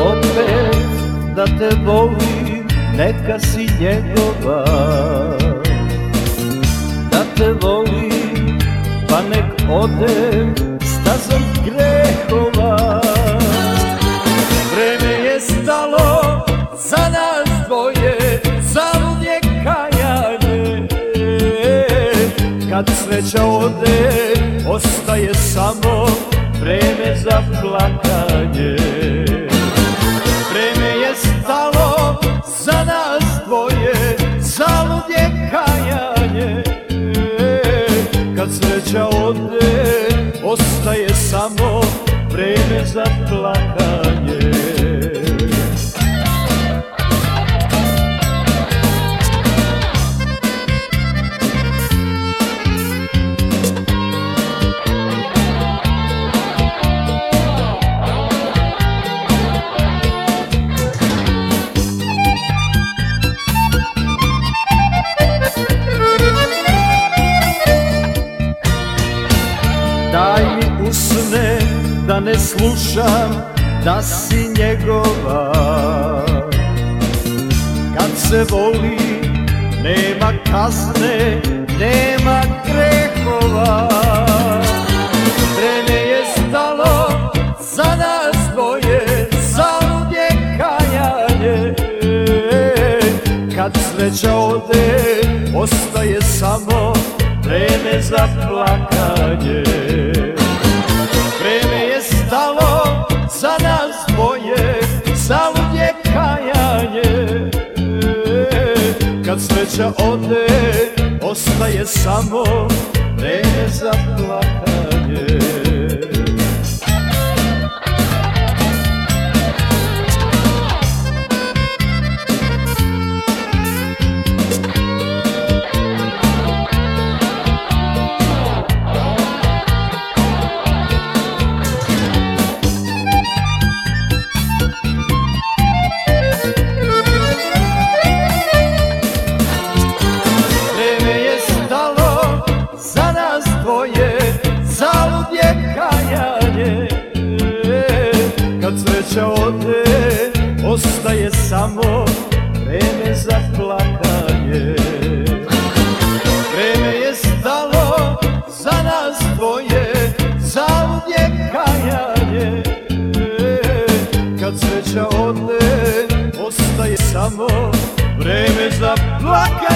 opet da te volim, neka si njegova. Da te volim, pa nek odem stazom grehova. Vreme je stalo za nas dvoje, za uvijek kajanje. Kad sreća ode, ostaje samo vreme za plakanje. Sreća ode, ostaje samo vreme za plakanje mi usne da ne slušam da si njegova. Kad se voli nema kazne, nema grehova Vreme je stalo za nas dvoje, zalud je kajanje. Kad sreća ode, ostaje samo vreme za plakanje Sreća ode, ostaje samo vreme za plakanje sreća ode, ostaje samo vreme za plakanje. Vreme je stalo za nas dvoje, zalud je kajanje. Kad sreća ode, ostaje samo vreme za plakanje